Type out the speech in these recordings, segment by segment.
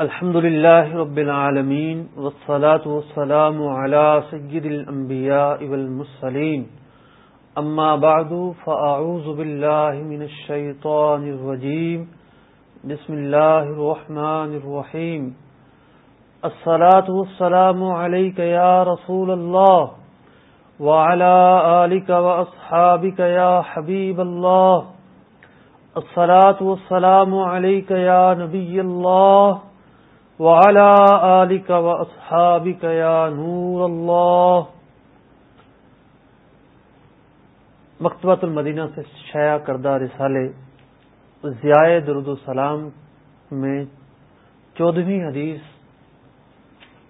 الحمد لله رب العالمين والصلاة والسلام على سيد الأنبياء والمسلين أما بعد فأعوذ بالله من الشيطان الرجيم بسم الله الرحمن الرحيم الصلاة والسلام عليك يا رسول الله وعلى آلك وأصحابك يا حبيب الله الصلاة والسلام عليك يا نبي الله وعلى آلك وأصحابك يا نور الله. مکتبۃ المدینہ سے شائع کردہ رسالے ضیاء درد السلام میں چودہویں حدیث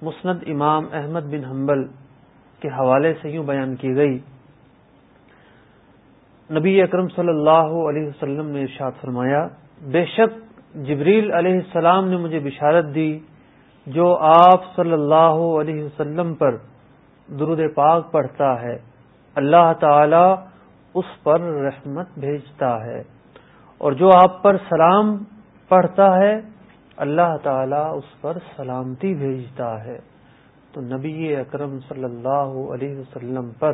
مسند امام احمد بن حنبل کے حوالے سے یوں بیان کی گئی نبی اکرم صلی اللہ علیہ وسلم نے ارشاد فرمایا، بے شک جبریل علیہ السلام نے مجھے بشارت دی جو آپ صلی اللہ علیہ وسلم پر درود پاک پڑھتا ہے۔ اللہ تعالی اس پر رحمت بھیجتا ہے۔ اور جو آپ پر سلام پڑھتا ہے، اللہ تعالی اس پر سلامتی بھیجتا ہے۔ تو نبی اکرم صلی اللہ علیہ وسلم پر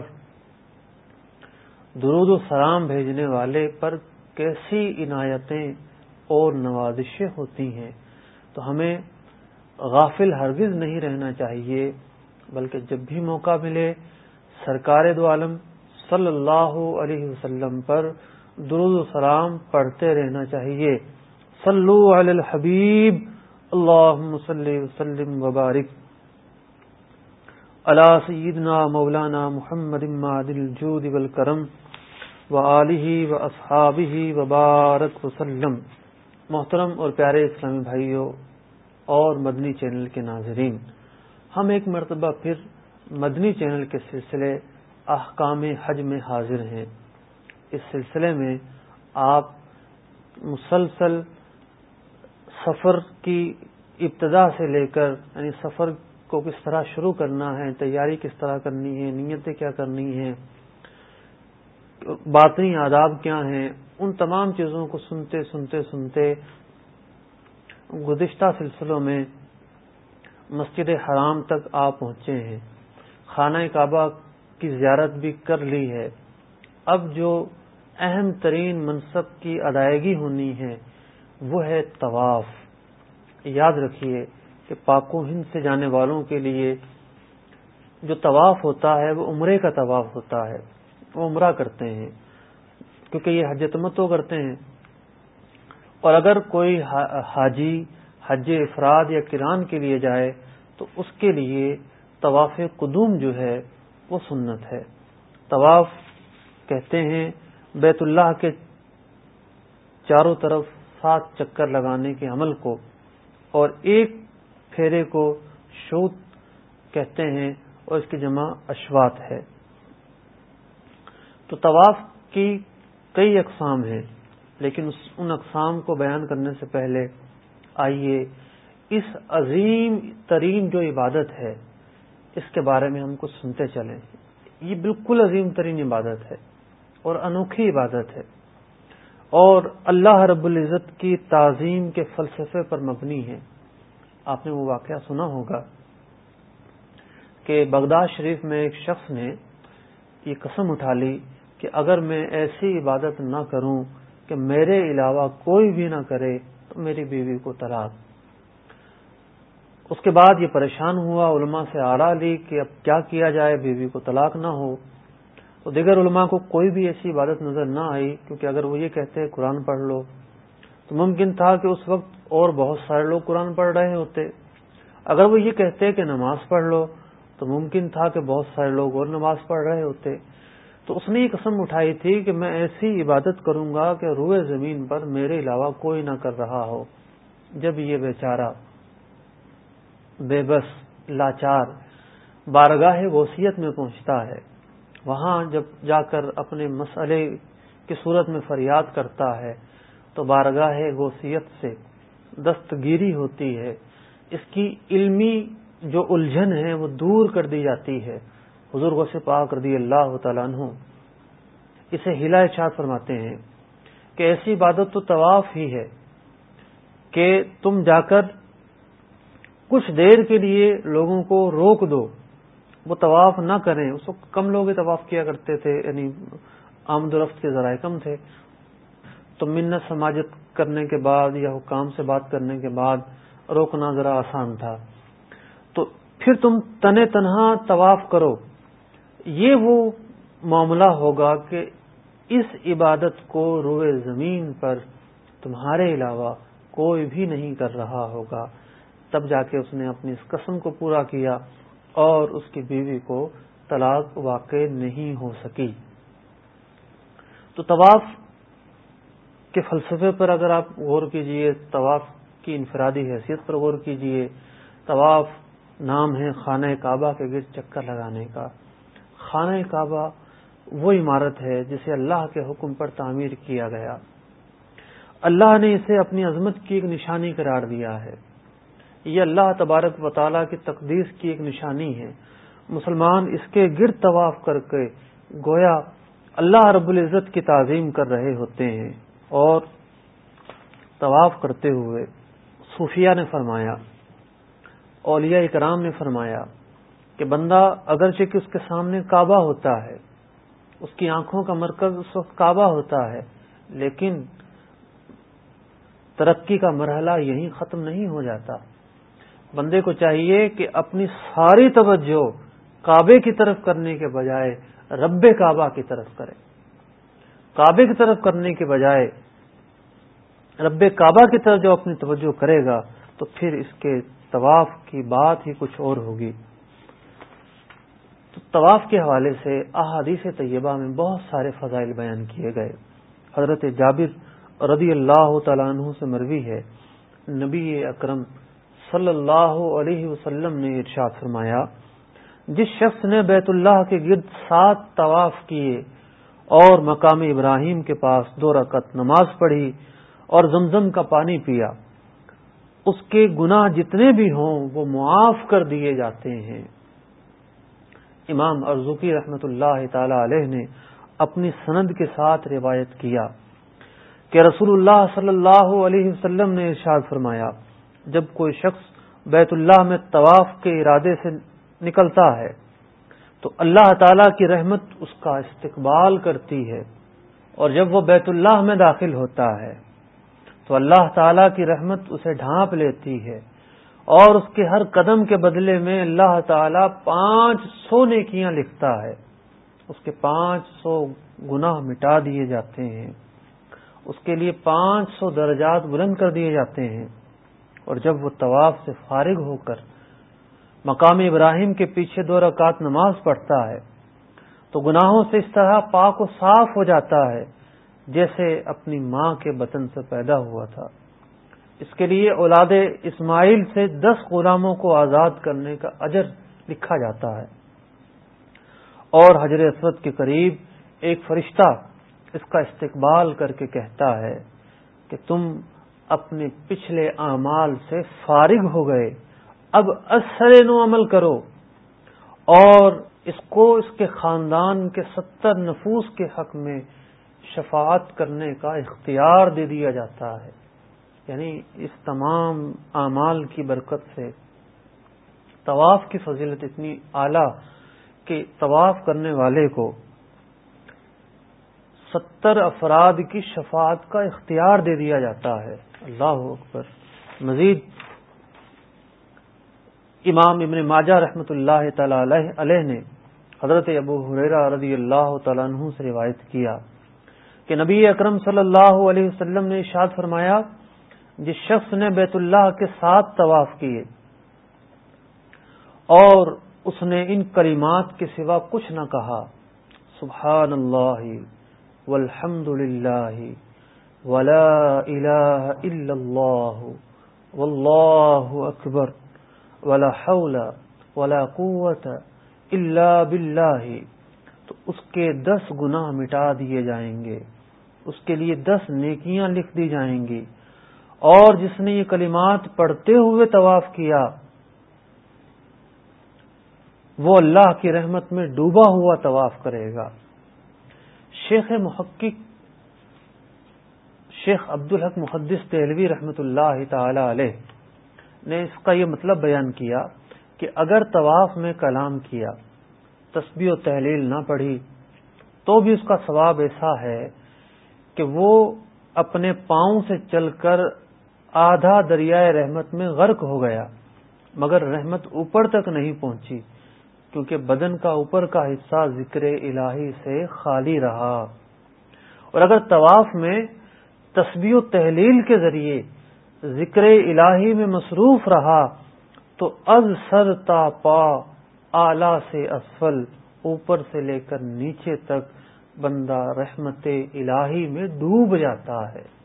درود و سلام بھیجنے والے پر کیسی عنایتیں اور نوازشیں ہوتی ہیں؟ تو ہمیں غافل ہرگز نہیں رہنا چاہیے، بلکہ جب بھی موقع ملے سرکار دو عالم صلی اللہ علیہ وسلم پر درود و سلام پڑھتے رہنا چاہیے۔ صلو علی الحبیب اللہ وسلم وبارک۔ علی سیدنا مولانا محمد الجود والکرم۔ و علیہ و وبارک وسلم۔ محترم اور پیارے اسلامی بھائیوں اور مدنی چینل کے ناظرین، ہم ایک مرتبہ پھر مدنی چینل کے سلسلے احکام حج میں حاضر ہیں۔ اس سلسلے میں آپ مسلسل سفر کی ابتدا سے لے کر یعنی سفر کو کس طرح شروع کرنا ہے، تیاری کس طرح کرنی ہے، نیتیں کیا کرنی ہیں باطنی آداب کیا ہیں، ان تمام چیزوں کو سنتے سنتے سنتے گزشتہ سلسلوں میں مسجد حرام تک آپ پہنچے ہیں۔ خانہ کعبہ کی زیارت بھی کر لی ہے۔ اب جو اہم ترین منصب کی ادائیگی ہونی ہے، وہ ہے طواف۔ یاد رکھیے کہ پاک و ہند سے جانے والوں کے لیے جو طواف ہوتا ہے، وہ عمرے کا طواف ہوتا ہے۔ وہ عمرہ کرتے ہیں، کیونکہ یہ حج تمتو کرتے ہیں۔ اور اگر کوئی حاجی حج افراد یا کران کے لیے جائے، تو اس کے لیے طواف قدوم جو ہے، وہ سنت ہے۔ طواف کہتے ہیں، بیت اللہ کے چاروں طرف سات چکر لگانے کے عمل کو، اور ایک پھیرے کو شوت کہتے ہیں، اور اس کی جمع اشوات ہے۔ تو طواف کی کئی اقسام ہیں، لیکن ان اقسام کو بیان کرنے سے پہلے آئیے اس عظیم ترین جو عبادت ہے، اس کے بارے میں ہم کچھ سنتے چلیں۔ یہ بالکل عظیم ترین عبادت ہے اور انوکھی عبادت ہے۔ اور اللہ رب العزت کی تعظیم کے فلسفے پر مبنی ہے۔ آپ نے وہ واقعہ سنا ہوگا کہ بغداد شریف میں ایک شخص نے یہ قسم اٹھا لی کہ اگر میں ایسی عبادت نہ کروں کہ میرے علاوہ کوئی بھی نہ کرے تو میری بیوی کو طلاق۔ اس کے بعد یہ پریشان ہوا، علماء سے آڑا لی کہ اب کیا کیا جائے، بیوی کو طلاق نہ ہو۔ تو دیگر علماء کو کوئی بھی ایسی عبادت نظر نہ آئی، کیونکہ اگر وہ یہ کہتے قرآن پڑھ لو۔ تو ممکن تھا کہ اس وقت اور بہت سارے لوگ قرآن پڑھ رہے ہوتے۔ اگر وہ یہ کہتے کہ نماز پڑھ لو، تو ممکن تھا کہ بہت سارے لوگ اور نماز پڑھ رہے ہوتے۔ تو اس نے یہ قسم اٹھائی تھی کہ میں ایسی عبادت کروں گا کہ روئے زمین پر میرے علاوہ کوئی نہ کر رہا ہو۔ جب یہ بیچارہ بے بس، لاچار، بارگاہ وصیت میں پہنچتا ہے، وہاں جب جا کر اپنے مسئلے کی صورت میں فریاد کرتا ہے، تو بارگاہ وصیت سے دستگیری ہوتی ہے۔ اس کی علمی جو الجھن ہے وہ دور کر دی جاتی ہے۔ حضور غوث پاک رضی اللہ تعالیٰ عنہ اسے ہلا اشاد فرماتے ہیں کہ ایسی عبادت تو طواف ہی ہے کہ تم جا کر کچھ دیر کے لیے لوگوں کو روک دو، وہ طواف نہ کریں۔ اس وقت کم لوگ طواف کیا کرتے تھے یعنی آمد و رفت کے ذرائع کم تھے۔ تو منت سماجت کرنے کے بعد یا حکام سے بات کرنے کے بعد روکنا ذرا آسان تھا۔ تو پھر تم تن تنہا طواف کرو۔ یہ وہ معاملہ ہوگا کہ اس عبادت کو روئے زمین پر تمہارے علاوہ کوئی بھی نہیں کر رہا ہوگا۔ تب جا کے اس نے اپنی اس قسم کو پورا کیا اور اس کی بیوی کو طلاق واقع نہیں ہو سکی۔ تو طواف کے فلسفے پر اگر آپ غور کیجیے، طواف کی انفرادی حیثیت پر غور کیجیے، طواف نام ہے خانہ کعبہ کے گرد چکر لگانے کا۔ خانہ کعبہ وہ عمارت ہے جسے اللہ کے حکم پر تعمیر کیا گیا۔ اللہ نے اسے اپنی عظمت کی ایک نشانی قرار دیا ہے۔ یہ اللہ تبارک و تعالیٰ کی تقدیس کی ایک نشانی ہے۔ مسلمان اس کے گرد طواف کر کے گویا اللہ رب العزت کی تعظیم کر رہے ہوتے ہیں اور طواف کرتے ہوئے صوفیہ نے فرمایا، اولیاء اکرام نے فرمایا کہ بندہ اگرچہ کہ اس کے سامنے کعبہ ہوتا ہے، اس کی آنکھوں کا مرکز اس وقت کعبہ ہوتا ہے، لیکن ترقی کا مرحلہ یہیں ختم نہیں ہو جاتا۔ بندے کو چاہیے کہ اپنی ساری توجہ کعبے کی طرف کرنے کے بجائے رب کعبہ کی طرف کرے۔ کعبے کی طرف کرنے کے بجائے رب کعبہ کی طرف جو اپنی توجہ کرے گا، تو پھر اس کے طواف کی بات ہی کچھ اور ہوگی۔ تو طواف کے حوالے سے احادیث طیبہ میں بہت سارے فضائل بیان کیے گئے۔ حضرت جابر رضی اللہ تعالیٰ عنہ سے مروی ہے۔ نبی اکرم صلی اللہ علیہ وسلم نے ارشاد فرمایا، جس شخص نے بیت اللہ کے گرد سات طواف کیے اور مقام ابراہیم کے پاس دو رکعت نماز پڑھی اور زمزم کا پانی پیا، اس کے گناہ جتنے بھی ہوں وہ معاف کر دیے جاتے ہیں۔ امام ارزوکی رحمت اللہ تعالی علیہ نے اپنی سند کے ساتھ روایت کیا کہ رسول اللہ صلی اللہ علیہ وسلم نے ارشاد فرمایا، جب کوئی شخص بیت اللہ میں طواف کے ارادے سے نکلتا ہے، تو اللہ تعالی کی رحمت اس کا استقبال کرتی ہے، اور جب وہ بیت اللہ میں داخل ہوتا ہے، تو اللہ تعالی کی رحمت اسے ڈھانپ لیتی ہے۔ اور اس کے ہر قدم کے بدلے میں اللہ تعالی پانچ سو نیکیاں لکھتا ہے۔ اس کے پانچ سو گناہ مٹا دیے جاتے ہیں۔ اس کے لیے پانچ سو درجات بلند کر دیے جاتے ہیں۔ اور جب وہ طواف سے فارغ ہو کر مقام ابراہیم کے پیچھے دو رکعت نماز پڑھتا ہے، تو گناہوں سے اس طرح پاک و صاف ہو جاتا ہے جیسے اپنی ماں کے بطن سے پیدا ہوا تھا۔ اس کے لیے اولاد اسماعیل سے دس غلاموں کو آزاد کرنے کا اجر لکھا جاتا ہے۔ اور حضر اسود کے قریب ایک فرشتہ اس کا استقبال کر کے کہتا ہے کہ تم اپنے پچھلے اعمال سے فارغ ہو گئے۔ اب اثر نو عمل کرو۔ اور اس کو اس کے خاندان کے ستر نفوس کے حق میں شفاعت کرنے کا اختیار دے دیا جاتا ہے۔ یعنی اس تمام اعمال کی برکت سے طواف کی فضیلت اتنی اعلی کہ طواف کرنے والے کو ستر افراد کی شفاعت کا اختیار دے دیا جاتا ہے۔ اللہ اکبر۔ مزید امام ابن ماجہ رحمۃ اللہ تعالی علیہ نے حضرت ابو حریرہ رضی اللہ تعالیٰ عنہ سے روایت کیا کہ نبی اکرم صلی اللہ علیہ وسلم نے اشاد فرمایا جس شخص نے بیت اللہ کے ساتھ طواف کیے اور اس نے ان کریمات کے سوا کچھ نہ کہا سبحان اللہ والحمد للہ ولا الہ الا اللہ واللہ اکبر ولا حول ولا قوت الا باللہ۔ تو اس کے دس گناہ مٹا دیے جائیں گے، اس کے لیے دس نیکیاں لکھ دی جائیں گی۔ اور جس نے یہ کلمات پڑھتے ہوئے طواف کیا، وہ اللہ کی رحمت میں ڈوبا ہوا طواف کرے گا۔ شیخ محقق شیخ عبد الحق محدث دہلوی رحمۃ اللہ تعالی علیہ نے اس کا یہ مطلب بیان کیا کہ اگر طواف میں کلام کیا، تسبیح و تحلیل نہ پڑھی، تو بھی اس کا ثواب ایسا ہے کہ وہ اپنے پاؤں سے چل کر آدھا دریائے رحمت میں غرق ہو گیا، مگر رحمت اوپر تک نہیں پہنچی، کیونکہ بدن کا اوپر کا حصہ ذکر الہی سے خالی رہا۔ اور اگر طواف میں تسبیح و تحلیل کے ذریعے ذکر الہی میں مصروف رہا، تو از سر تا پا آلہ سے اسفل، اوپر سے لے کر نیچے تک بندہ رحمت الہی میں ڈوب جاتا ہے۔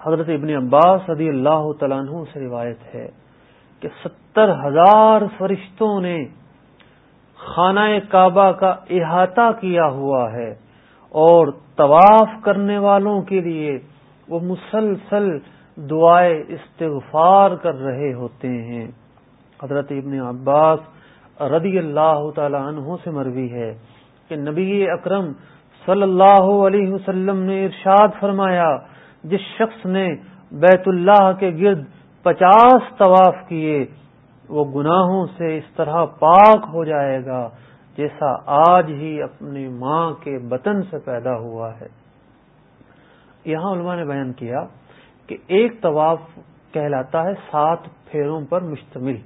حضرت ابن عباس رضی اللہ تعالیٰ عنہ سے روایت ہے کہ ستر ہزار فرشتوں نے خانہ کعبہ کا احاطہ کیا ہوا ہے اور طواف کرنے والوں کے لیے وہ مسلسل دعائیں استغفار کر رہے ہوتے ہیں۔ حضرت ابن عباس رضی اللہ تعالی عنہ سے مروی ہے کہ نبی اکرم صلی اللہ علیہ وسلم نے ارشاد فرمایا جس شخص نے بیت اللہ کے گرد پچاس طواف کیے، وہ گناہوں سے اس طرح پاک ہو جائے گا جیسا آج ہی اپنی ماں کے بطن سے پیدا ہوا ہے۔ یہاں علماء نے بیان کیا کہ ایک طواف کہلاتا ہے سات پھیروں پر مشتمل۔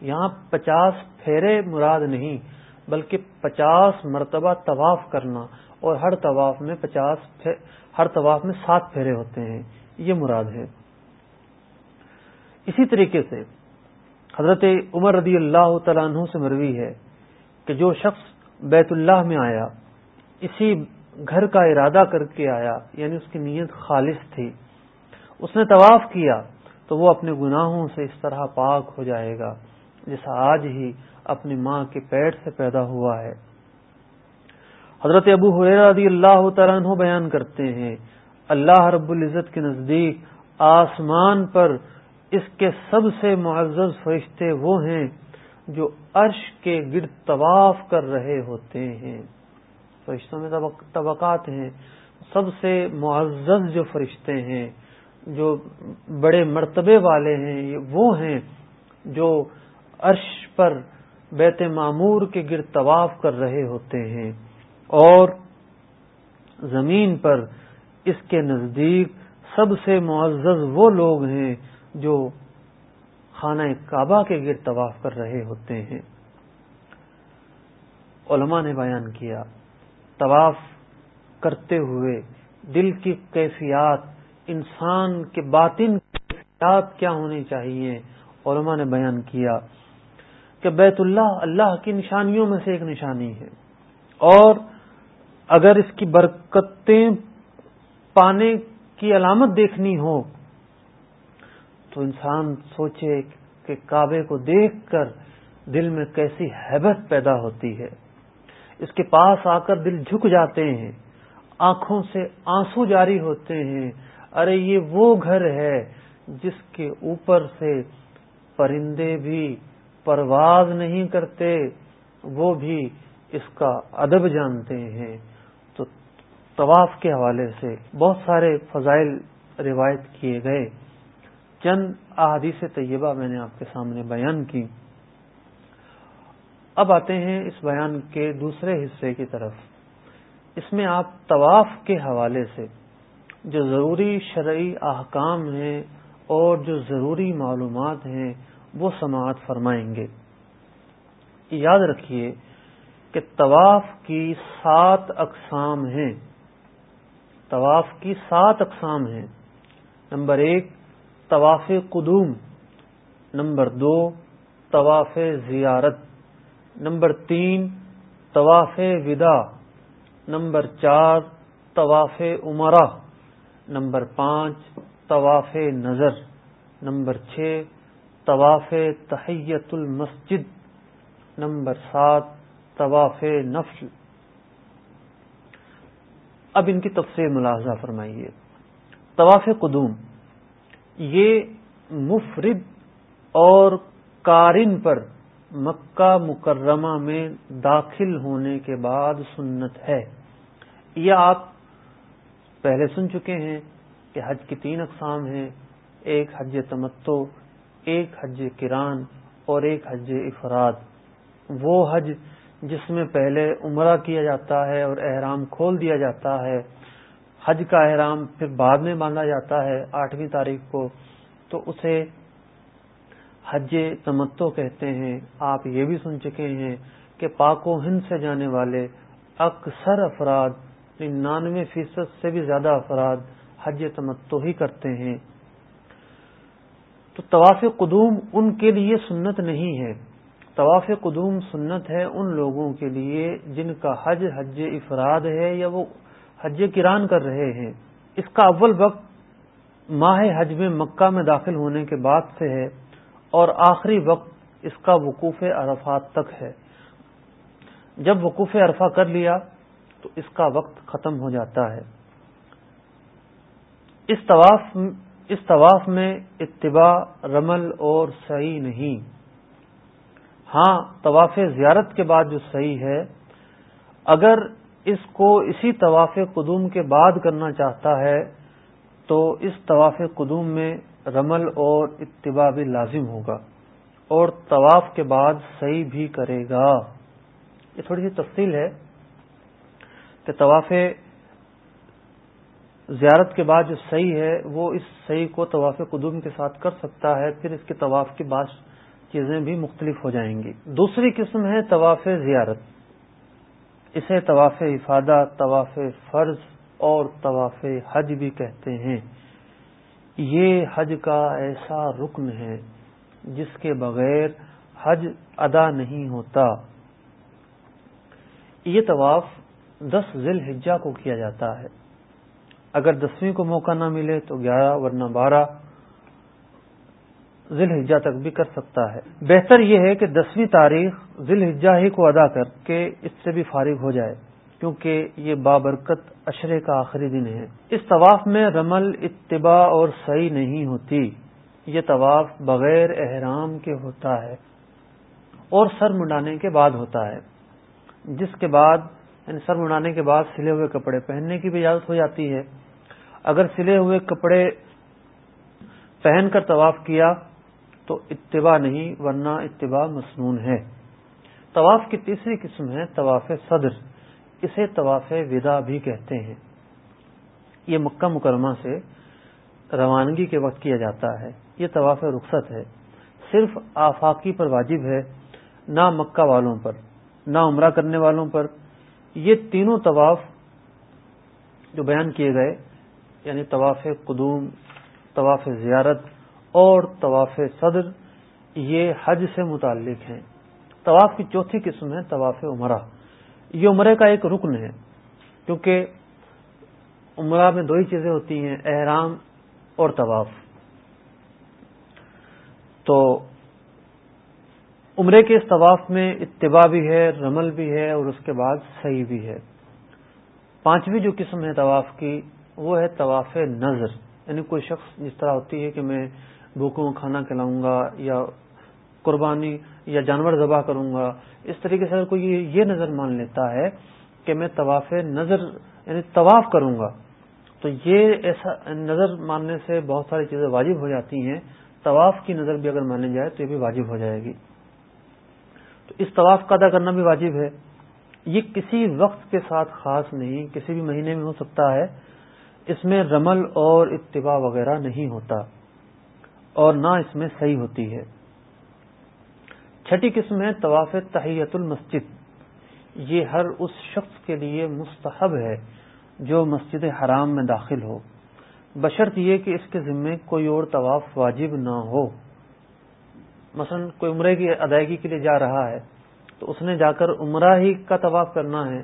یہاں پچاس پھیرے مراد نہیں، بلکہ پچاس مرتبہ طواف کرنا اور ہر طواف میں پچاس ہر طواف میں سات پھیرے ہوتے ہیں۔ یہ مراد ہے۔ اسی طریقے سے حضرت عمر رضی اللہ تعالیٰ عنہ سے مروی ہے کہ جو شخص بیت اللہ میں آیا، اسی گھر کا ارادہ کر کے آیا یعنی اس کی نیت خالص تھی، اس نے طواف کیا، تو وہ اپنے گناہوں سے اس طرح پاک ہو جائے گا، جیسا آج ہی اپنی ماں کے پیٹ سے پیدا ہوا ہے۔ حضرت ابو رضی اللہ تعالیٰ عنہ بیان کرتے ہیں، اللہ رب العزت کے نزدیک آسمان پر اس کے سب سے معزز فرشتے وہ ہیں جو عرش کے گرد طواف کر رہے ہوتے ہیں۔ فرشتوں میں طبقات ہیں، سب سے معزز جو فرشتے ہیں، جو بڑے مرتبے والے ہیں وہ ہیں جو عرش پر بیت معمور کے گرد طواف کر رہے ہوتے ہیں۔ اور زمین پر اس کے نزدیک سب سے معزز وہ لوگ ہیں جو خانہ کعبہ کے گرد طواف کر رہے ہوتے ہیں۔ علماء نے بیان کیا، طواف کرتے ہوئے دل کی کیفیات، انسان کے باطن کیفیات کیا ہونی چاہیے؟ علماء نے بیان کیا کہ بیت اللہ اللہ کی نشانیوں میں سے ایک نشانی ہے اور اگر اس کی برکتیں پانے کی علامت دیکھنی ہو، تو انسان سوچے کہ کعبے کو دیکھ کر دل میں کیسی حیبت پیدا ہوتی ہے۔ اس کے پاس آ کر دل جھک جاتے ہیں، آنکھوں سے آنسو جاری ہوتے ہیں۔ ارے، یہ وہ گھر ہے جس کے اوپر سے پرندے بھی پرواز نہیں کرتے، وہ بھی اس کا ادب جانتے ہیں۔ طواف کے حوالے سے بہت سارے فضائل روایت کیے گئے۔ چند احادیث طیبہ میں نے آپ کے سامنے بیان کی۔ اب آتے ہیں اس بیان کے دوسرے حصے کی طرف۔ اس میں آپ طواف کے حوالے سے جو ضروری شرعی احکام ہیں اور جو ضروری معلومات ہیں، وہ سماعت فرمائیں گے۔ یاد رکھیے کہ طواف کی سات اقسام ہیں۔ طواف کی سات اقسام ہیں۔ نمبر ایک، طواف قدوم۔ نمبر دو، طواف زیارت۔ نمبر تین، طواف ودا نمبر چار، طواف عمرہ۔ نمبر پانچ، طواف نظر نمبر چھ، طواف تحیت المسجد۔ نمبر سات، طواف نفل۔ اب ان کی تفصیل ملاحظہ فرمائیے۔ طواف قدوم، یہ مفرد اور کارن پر مکہ مکرمہ میں داخل ہونے کے بعد سنت ہے۔ یہ آپ پہلے سن چکے ہیں کہ حج کی تین اقسام ہیں، ایک حج تمتو ایک حج کران اور ایک حج افراد۔ وہ حج جس میں پہلے عمرہ کیا جاتا ہے اور احرام کھول دیا جاتا ہے، حج کا احرام پھر بعد میں باندھا جاتا ہے، آٹھویں تاریخ کو۔ تو اسے حج تمتو کہتے ہیں۔ آپ یہ بھی سن چکے ہیں کہ پاک و ہند سے جانے والے اکثر افراد یعنی ننانوے فیصد سے بھی زیادہ افراد حج تمتو ہی کرتے ہیں۔ تو طواف قدوم ان کے لیے سنت نہیں ہے۔ طواف قدوم سنت ہے ان لوگوں کے لیے جن کا حج حج افراد ہے یا وہ حج کران کر رہے ہیں۔ اس کا اول وقت ماہ حج میں مکہ میں داخل ہونے کے بعد سے ہے اور آخری وقت اس کا وقوف عرفات تک ہے۔ جب وقوف عرفہ کر لیا تو اس کا وقت ختم ہو جاتا ہے۔ اس طواف اس طواف میں اتباع، رمل اور صحیح نہیں۔ ہاں طواف زیارت کے بعد جو صحیح ہے، اگر اس کو اسی طواف قدوم کے بعد کرنا چاہتا ہے، تو اس طواف قدوم میں رمل اور اتباع بھی لازم ہوگا اور طواف کے بعد صحیح بھی کرے گا۔ یہ تھوڑی سی تفصیل ہے کہ طواف زیارت کے بعد جو صحیح ہے، وہ اس صحیح کو طواف قدوم کے ساتھ کر سکتا ہے، پھر اس کے طواف کی بعض چیزیں بھی مختلف ہو جائیں گی۔ دوسری قسم ہے طواف زیارت۔ اسے طواف افادہ، طواف فرض اور طواف حج بھی کہتے ہیں۔ یہ حج کا ایسا رکن ہے جس کے بغیر حج ادا نہیں ہوتا۔ یہ طواف دس ذیل حجا کو کیا جاتا ہے۔ اگر دسویں کو موقع نہ ملے تو گیارہ ورنہ بارہ۔ ذیل حجا تک بھی کر سکتا ہے۔ بہتر یہ ہے کہ دسویں تاریخ ذیل حجا ہی کو ادا کر کے اس سے بھی فارغ ہو جائے، کیونکہ یہ بابرکت اشرے کا آخری دن ہے۔ اس طواف میں رمل اتباع اور صحیح نہیں ہوتی۔ یہ طواف بغیر احرام کے ہوتا ہے اور سر منڈانے کے بعد ہوتا ہے، جس کے بعد یعنی سر منڈانے کے بعد سلے ہوئے کپڑے پہننے کی بھی اجازت ہو جاتی ہے۔ اگر سلے ہوئے کپڑے پہن کر طواف کیا تو اتباع نہیں، ورنہ اتباع مصنون ہے۔ طواف کی تیسری قسم ہے طواف صدر۔ اسے طواف ودا بھی کہتے ہیں۔ یہ مکہ مکرمہ سے روانگی کے وقت کیا جاتا ہے۔ یہ طواف رخصت ہے۔ صرف آفاقی پر واجب ہے، نہ مکہ والوں پر، نہ عمرہ کرنے والوں پر۔ یہ تینوں طواف جو بیان کیے گئے یعنی طواف قدوم، طواف زیارت اور طواف صدر، یہ حج سے متعلق ہیں۔ طواف کی چوتھی قسم ہے طواف عمرہ۔ یہ عمرے کا ایک رکن ہے، کیونکہ عمرہ میں دو ہی چیزیں ہوتی ہیں، احرام اور طواف۔ تو عمرے کے اس طواف میں اتباع بھی ہے، رمل بھی ہے اور اس کے بعد صحیح بھی ہے۔ پانچویں جو قسم ہے طواف کی، وہ ہے طواف نظر یعنی کوئی شخص جس طرح ہوتی ہے کہ میں بھوکوں کھانا کھلاؤں گا یا قربانی یا جانور ذبح کروں گا، اس طریقے سے اگر کوئی یہ نظر مان لیتا ہے کہ میں طواف نظر یعنی طواف کروں گا، تو یہ ایسا نظر ماننے سے بہت ساری چیزیں واجب ہو جاتی ہیں۔ طواف کی نظر بھی اگر مانی جائے تو یہ بھی واجب ہو جائے گی۔ تو اس طواف کا ادا کرنا بھی واجب ہے۔ یہ کسی وقت کے ساتھ خاص نہیں، کسی بھی مہینے میں ہو سکتا ہے۔ اس میں رمل اور اتباع وغیرہ نہیں ہوتا۔ اور نہ اس میں صحیح ہوتی ہے۔ چھٹی قسم ہے طواف تحیت المسجد۔ یہ ہر اس شخص کے لیے مستحب ہے جو مسجد حرام میں داخل ہو۔ بشرط یہ کہ اس کے ذمے کوئی اور طواف واجب نہ ہو۔ مثلا کوئی عمرے کی ادائیگی کے لیے جا رہا ہے تو اس نے جا کر عمرہ ہی کا طواف کرنا ہے۔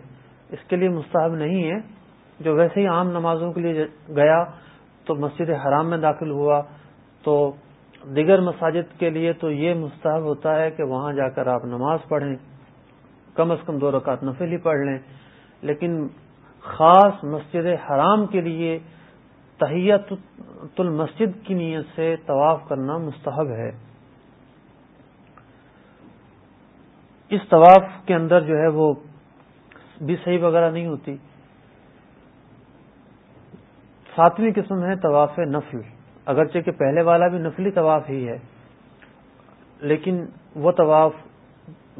اس کے لیے مستحب نہیں ہے۔ جو ویسے ہی عام نمازوں کے لیے گیا تو مسجد حرام میں داخل ہوا۔ تو دیگر مساجد کے لیے تو یہ مستحب ہوتا ہے کہ وہاں جا کر آپ نماز پڑھیں، کم از کم دو رکعت نفل ہی پڑھ لیں۔ لیکن خاص مسجد حرام کے لیے تحیت المسجد کی نیت سے طواف کرنا مستحب ہے۔ اس طواف کے اندر جو ہے وہ بھی صحیح وغیرہ نہیں ہوتی۔ ساتویں قسم ہے طواف نفل۔ اگرچہ کہ پہلے والا بھی نفلی طواف ہی ہے، لیکن وہ طواف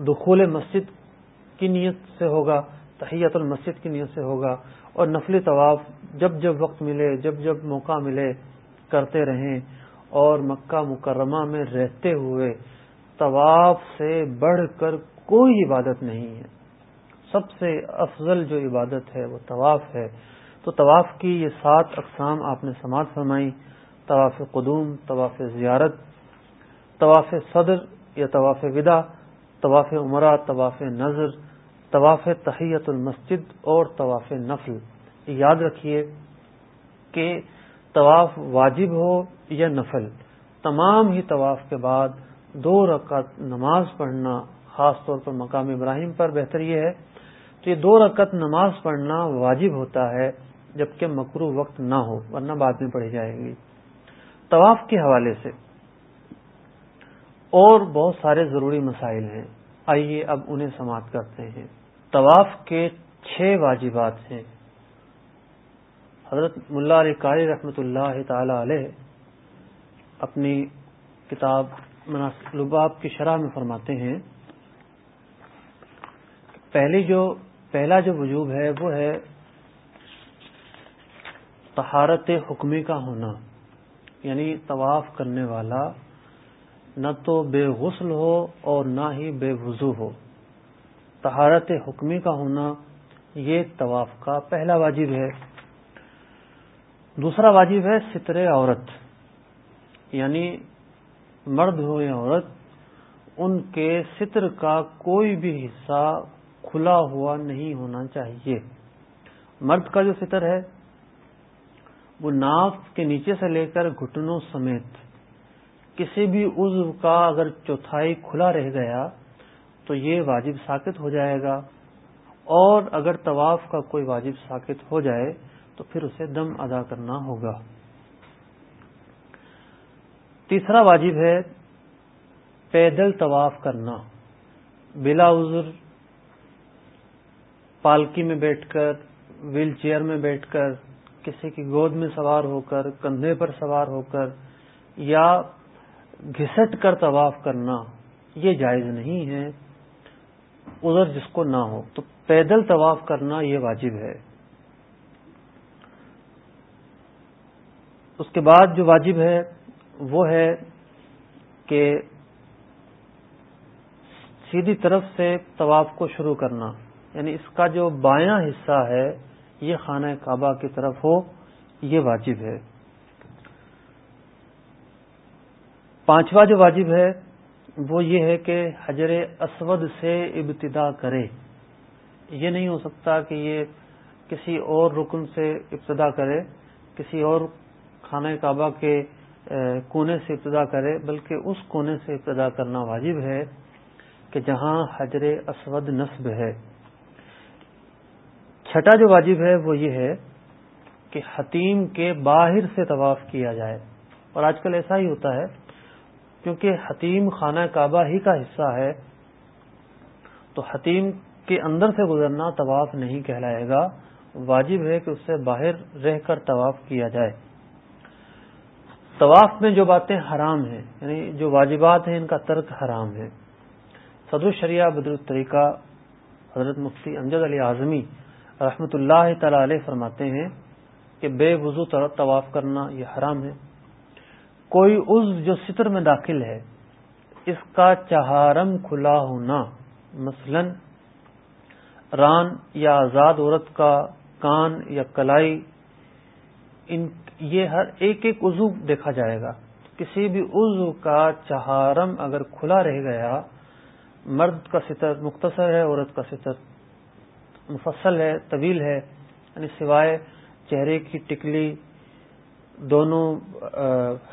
دخول مسجد کی نیت سے ہوگا، تحیت المسجد کی نیت سے ہوگا، اور نفلی طواف جب جب وقت ملے، جب جب موقع ملے کرتے رہیں، اور مکہ مکرمہ میں رہتے ہوئے طواف سے بڑھ کر کوئی عبادت نہیں ہے۔ سب سے افضل جو عبادت ہے وہ طواف ہے۔ تو طواف کی یہ سات اقسام آپ نے سماعت فرمائی۔ طواف قدوم، طواف زیارت، طواف صدر یا طواف ودا طواف عمرہ، طواف نظر طواف تحیت المسجد اور طواف نفل۔ یاد رکھیے کہ طواف واجب ہو یا نفل، تمام ہی طواف کے بعد دو رکعت نماز پڑھنا، خاص طور پر مقام ابراہیم پر بہتر یہ ہے۔ تو یہ دو رکعت نماز پڑھنا واجب ہوتا ہے جبکہ مکرو وقت نہ ہو، ورنہ بعد میں پڑھی جائے گی۔ طواف کے حوالے سے اور بہت سارے ضروری مسائل ہیں۔ آئیے اب انہیں سماعت کرتے ہیں۔ طواف کے چھ واجبات ہیں۔ حضرت ملا علی قاری رحمۃ اللہ تعالی علیہ اپنی کتاب لباب کی شرح میں فرماتے ہیں۔ پہلی جو پہلا جو وجوب ہے وہ ہے طہارت حکمی کا ہونا۔ یعنی طواف کرنے والا، نہ تو بے غسل ہو اور نہ ہی بے وضو ہو۔ طہارت حکمی کا ہونا یہ طواف کا پہلا واجب ہے۔ دوسرا واجب ہے ستر عورت۔ یعنی مرد ہو یا عورت، ان کے ستر کا کوئی بھی حصہ کھلا ہوا نہیں ہونا چاہیے۔ مرد کا جو ستر ہے وہ ناف کے نیچے سے لے کر گھٹنوں سمیت کسی بھی عضو کا اگر چوتھائی کھلا رہ گیا تو یہ واجب ساکت ہو جائے گا اور اگر طواف کا کوئی واجب ساکت ہو جائے تو پھر اسے دم ادا کرنا ہوگا۔ تیسرا واجب ہے پیدل طواف کرنا۔ بلا عذر، پالکی میں بیٹھ کر، ویل چیئر میں بیٹھ کر کسی کی گود میں سوار ہو کر، کندھے پر سوار ہو کر، یا گھسٹ کر طواف کرنا، یہ جائز نہیں ہے۔ ادھر جس کو نہ ہو، تو پیدل طواف کرنا یہ واجب ہے۔ اس کے بعد جو واجب ہے، وہ ہے کہ سیدھی طرف سے طواف کو شروع کرنا۔ یعنی اس کا جو بایاں حصہ ہے یہ خانہ کعبہ کی طرف ہو، یہ واجب ہے۔ پانچواں جو واجب ہے، وہ یہ ہے کہ حجر اسود سے ابتدا کرے۔ یہ نہیں ہو سکتا کہ یہ کسی اور رکن سے ابتدا کرے، کسی اور خانہ کعبہ کے کونے سے ابتدا کرے، بلکہ اس کونے سے ابتدا کرنا واجب ہے کہ جہاں حجر اسود نصب ہے۔ چھٹا جو واجب ہے وہ یہ ہے کہ حتیم کے باہر سے طواف کیا جائے۔ اور آج کل ایسا ہی ہوتا ہے، کیونکہ حتیم خانہ کعبہ ہی کا حصہ ہے، تو حتیم کے اندر سے گزرنا طواف نہیں کہلائے گا۔ واجب ہے کہ اس سے باہر رہ کر طواف کیا جائے۔ طواف میں جو باتیں حرام ہیں یعنی جو واجبات ہیں، ان کا ترک حرام ہے۔ صدر الشریعہ بدر الطریقہ حضرت مفتی امجد علی اعظمی رحمۃ اللہ تعالی علیہ فرماتے ہیں کہ بے وضو طواف کرنا یہ حرام ہے۔ کوئی عز جو ستر میں داخل ہے، اس کا چہارم کھلا ہونا، مثلا ران یا آزاد عورت کا کان یا کلائی، ان یہ ہر ایک ایک عضو دیکھا جائے گا۔ کسی بھی عضو کا چہارم اگر کھلا رہ گیا، مرد کا ستر مختصر ہے، عورت کا ستر مفصل ہے، طویل ہے یعنی سوائے چہرے کی ٹکلی، دونوں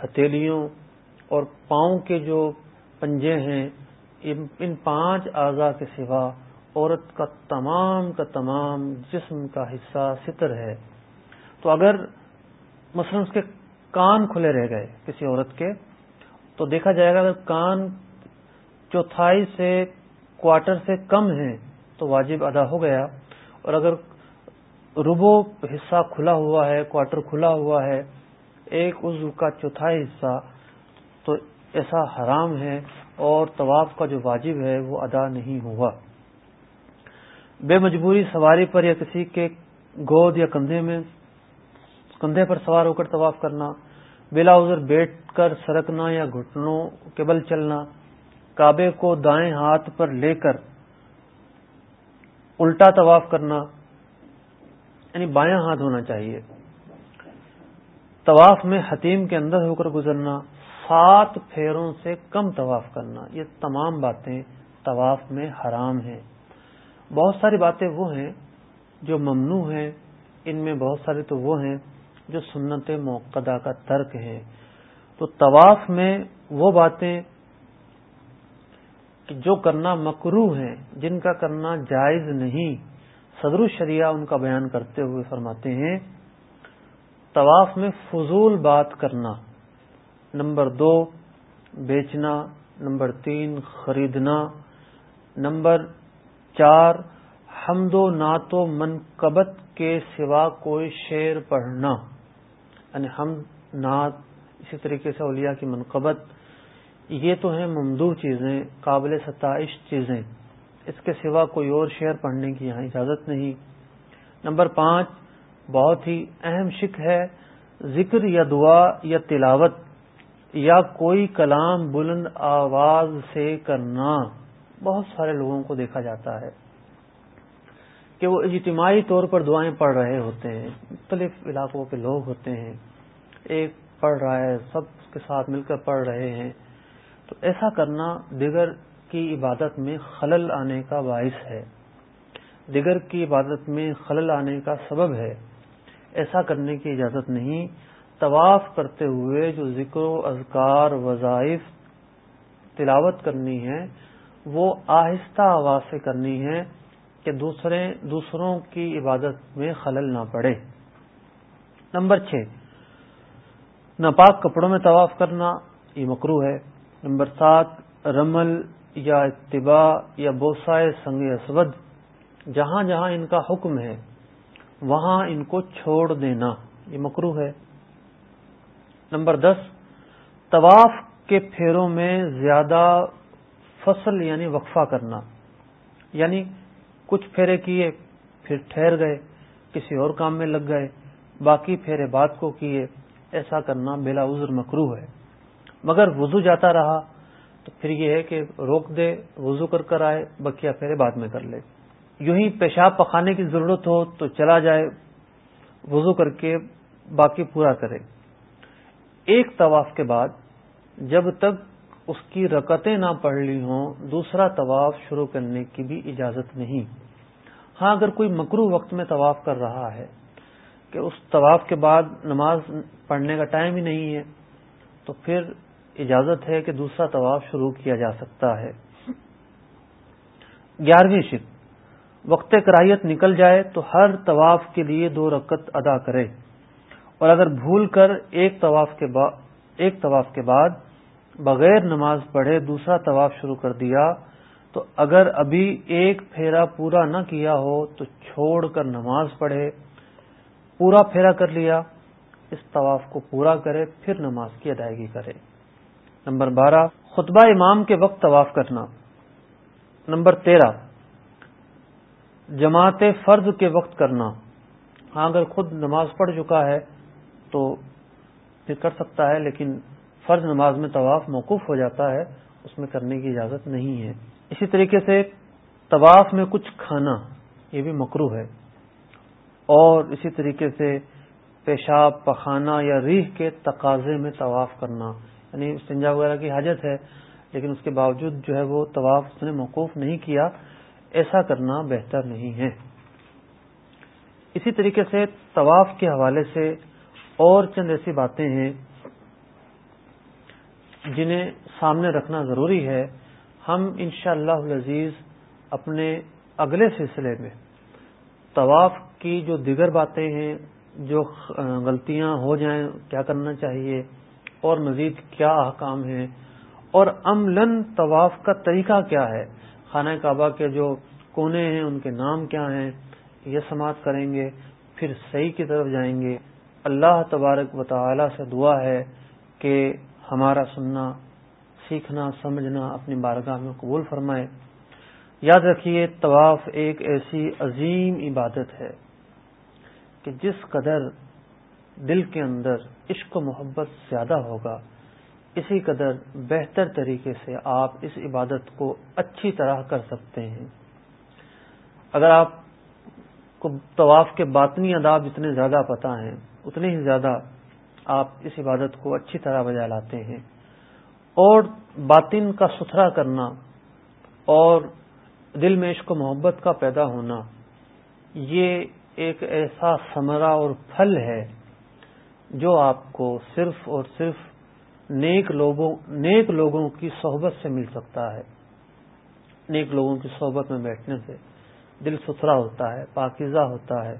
ہتھیلیوں اور پاؤں کے جو پنجے ہیں ان پانچ اعضا کے سوا عورت کا تمام کا تمام جسم کا حصہ ستر ہے۔ تو اگر مثلا اس کے کان کھلے رہ گئے کسی عورت کے، تو دیکھا جائے گا اگر کان چوتھائی سے کوارٹر سے کم ہیں، تو واجب ادا ہو گیا۔ اور اگر ربو حصہ کھلا ہوا ہے کوارٹر کھلا ہوا ہے، ایک عضو کا چوتھائی حصہ تو ایسا حرام ہے اور طواف کا جو واجب ہے وہ ادا نہیں ہوا۔ بے مجبوری سواری پر یا کسی کے گود یا کندھے میں، کندھے پر سوار ہو کر طواف کرنا، بلا ازر بیٹھ کر سرکنا یا گھٹنوں کے بل چلنا، کعبے کو دائیں ہاتھ پر لے کر الٹا طواف کرنا یعنی بایاں ہاتھ ہونا چاہیے۔ طواف میں حتیم کے اندر ہو کر گزرنا، سات پھیروں سے کم طواف کرنا، یہ تمام باتیں طواف میں حرام ہیں۔ بہت ساری باتیں وہ ہیں جو ممنوع ہیں، ان میں بہت سارے تو وہ ہیں جو سنت موقع کا ترک ہے تو طواف میں وہ باتیں جو کرنا مکرو ہیں، جن کا کرنا جائز نہیں، صدر الشریعہ ان کا بیان کرتے ہوئے فرماتے ہیں، طواف میں فضول بات کرنا، نمبر دو، بیچنا، نمبر تین، خریدنا، نمبر چار، حمد و نعت و منقبت کے سوا کوئی شعر پڑھنا یعنی ہم نعت، اسی طریقے سے اولیاء کی منقبت یہ تو ہیں ممدو چیزیں، قابل ستائش چیزیں۔ اس کے سوا کوئی اور شعر پڑھنے کی یہاں اجازت نہیں۔ نمبر پانچ، بہت ہی اہم شک ہے ذکر یا دعا یا تلاوت یا کوئی کلام بلند آواز سے کرنا۔ بہت سارے لوگوں کو دیکھا جاتا ہے کہ وہ اجتماعی طور پر دعائیں پڑھ رہے ہوتے ہیں، مختلف علاقوں کے لوگ ہوتے ہیں۔ ایک پڑھ رہا ہے، سب کے ساتھ مل کر پڑھ رہے ہیں۔ تو ایسا کرنا دیگر کی عبادت میں خلل آنے کا باعث ہے۔ دیگر کی عبادت میں خلل آنے کا سبب ہے۔ ایسا کرنے کی اجازت نہیں۔ طواف کرتے ہوئے جو ذکر و اذکار، وظائف تلاوت کرنی ہے، وہ آہستہ آواز سے کرنی ہے کہ دوسرے، دوسروں کی عبادت میں خلل نہ پڑے۔ نمبر چھ، ناپاک کپڑوں میں طواف کرنا یہ مکرو ہے۔ نمبر سات، رمل یا اتباع یا بوسائے سنگ اسود۔ جہاں جہاں ان کا حکم ہے، وہاں ان کو چھوڑ دینا۔ یہ مکرو ہے۔ نمبر دس، طواف کے پھیروں میں زیادہ فصل یعنی وقفہ کرنا۔ یعنی کچھ پھیرے کیے، پھر ٹھہر گئے، کسی اور کام میں لگ گئے، باقی پھیرے بات کو کیے۔ ایسا کرنا بلا عذر مکرو ہے۔ مگر وضو جاتا رہا تو پھر یہ ہے کہ روک دے، وضو کر کر آئے، بکیا پھیرے بعد میں کر لے۔ یوں ہی پیشاب پخانے کی ضرورت ہو تو چلا جائے، وضو کر کے باقی پورا کرے۔ ایک طواف کے بعد جب تک اس کی رکتیں نہ پڑھ لی ہوں، دوسرا طواف شروع کرنے کی بھی اجازت نہیں۔ ہاں اگر کوئی مکرو وقت میں طواف کر رہا ہے کہ اس طواف کے بعد نماز پڑھنے کا ٹائم ہی نہیں ہے، تو پھر اجازت ہے کہ دوسرا طواف شروع کیا جا سکتا ہے۔ گیارہویں شک، وقت کراہیت نکل جائے تو ہر طواف کے لیے دو رکت ادا کرے۔ اور اگر بھول کر ایک طواف کے بعد بغیر نماز پڑھے دوسرا طواف شروع کر دیا، تو اگر ابھی ایک پھیرا پورا نہ کیا ہو تو چھوڑ کر نماز پڑھے، پورا پھیرا کر لیا، اس طواف کو پورا کرے، پھر نماز کی ادائیگی کرے۔ نمبر بارہ، خطبہ امام کے وقت طواف کرنا۔ نمبر تیرہ، جماعت فرض کے وقت کرنا۔ ہاں اگر خود نماز پڑھ چکا ہے تو پھر کر سکتا ہے، لیکن فرض نماز میں طواف موقف ہو جاتا ہے، اس میں کرنے کی اجازت نہیں ہے۔ اسی طریقے سے طواف میں کچھ کھانا، یہ بھی مکرو ہے۔ اور اسی طریقے سے پیشاب پخانا یا ریح کے تقاضے میں طواف کرنا۔ یعنی سنجا وغیرہ کی حاجت ہے، لیکن اس کے باوجود جو ہے وہ طواف اس نے موقوف نہیں کیا، ایسا کرنا بہتر نہیں ہے۔ اسی طریقے سے طواف کے حوالے سے اور چند ایسی باتیں ہیں جنہیں سامنے رکھنا ضروری ہے۔ ہم انشاءاللہ اللہ عزیز اپنے اگلے سلسلے میں طواف کی جو دیگر باتیں ہیں، جو غلطیاں ہو جائیں، کیا کرنا چاہیے اور مزید کیا احکام ہیں؟ اور املن طواف کا طریقہ کیا ہے؟ خانہ کعبہ کے جو کونے ہیں، ان کے نام کیا ہیں؟ یہ سماعت کریں گے، پھر صحیح کی طرف جائیں گے۔ اللہ تبارک و تعالی سے دعا ہے کہ ہمارا سننا، سیکھنا، سمجھنا اپنی بارگاہ میں قبول فرمائے۔ یاد رکھیے، طواف ایک ایسی عظیم عبادت ہے کہ جس قدر دل کے اندر عشق و محبت زیادہ ہوگا۔ اسی قدر بہتر طریقے سے آپ اس عبادت کو اچھی طرح کر سکتے ہیں۔ اگر آپ کو طواف کے باطنی اداب جتنے زیادہ پتہ ہیں، اتنے ہی زیادہ آپ اس عبادت کو اچھی طرح بجا لاتے ہیں۔ اور باطن کا ستھرا کرنا اور دل میں عشق و محبت کا پیدا ہونا، یہ ایک ایسا ثمرہ اور پھل ہے جو آپ کو صرف اور صرف نیک لوگوں نیک لوگوں کی صحبت سے مل سکتا ہے۔ نیک لوگوں کی صحبت میں بیٹھنے سے دل ستھرا ہوتا ہے، پاکیزہ ہوتا ہے۔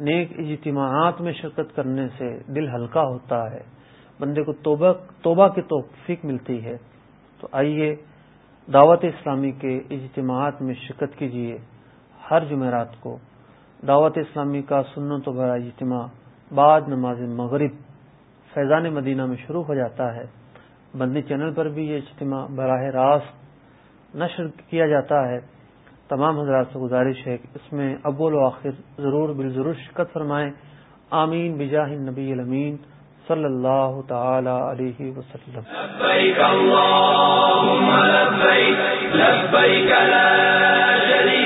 نیک اجتماعات میں شرکت کرنے سے دل ہلکا ہوتا ہے۔ بندے کو توبہ توبہ کی توفیق ملتی ہے۔ تو آئیے دعوت اسلامی کے اجتماعات میں شرکت کیجیے ہر جمعرات کو۔ دعوت اسلامی کا سنوں تو بڑا اجتماع بعد نماز مغرب فیضان مدینہ میں شروع ہو جاتا ہے۔ بندی چینل پر بھی یہ اجتماع براہ راست نشر کیا جاتا ہے۔ تمام حضرات سے گزارش ہے کہ اس میں اول و آخر ضرور بال ضرور شرکت فرمائیں۔ آمین۔ بجاہ نبی المین صلی اللہ تعالی علیہ وسلم۔ لبیک اللہم لبیک لبیک لا شریک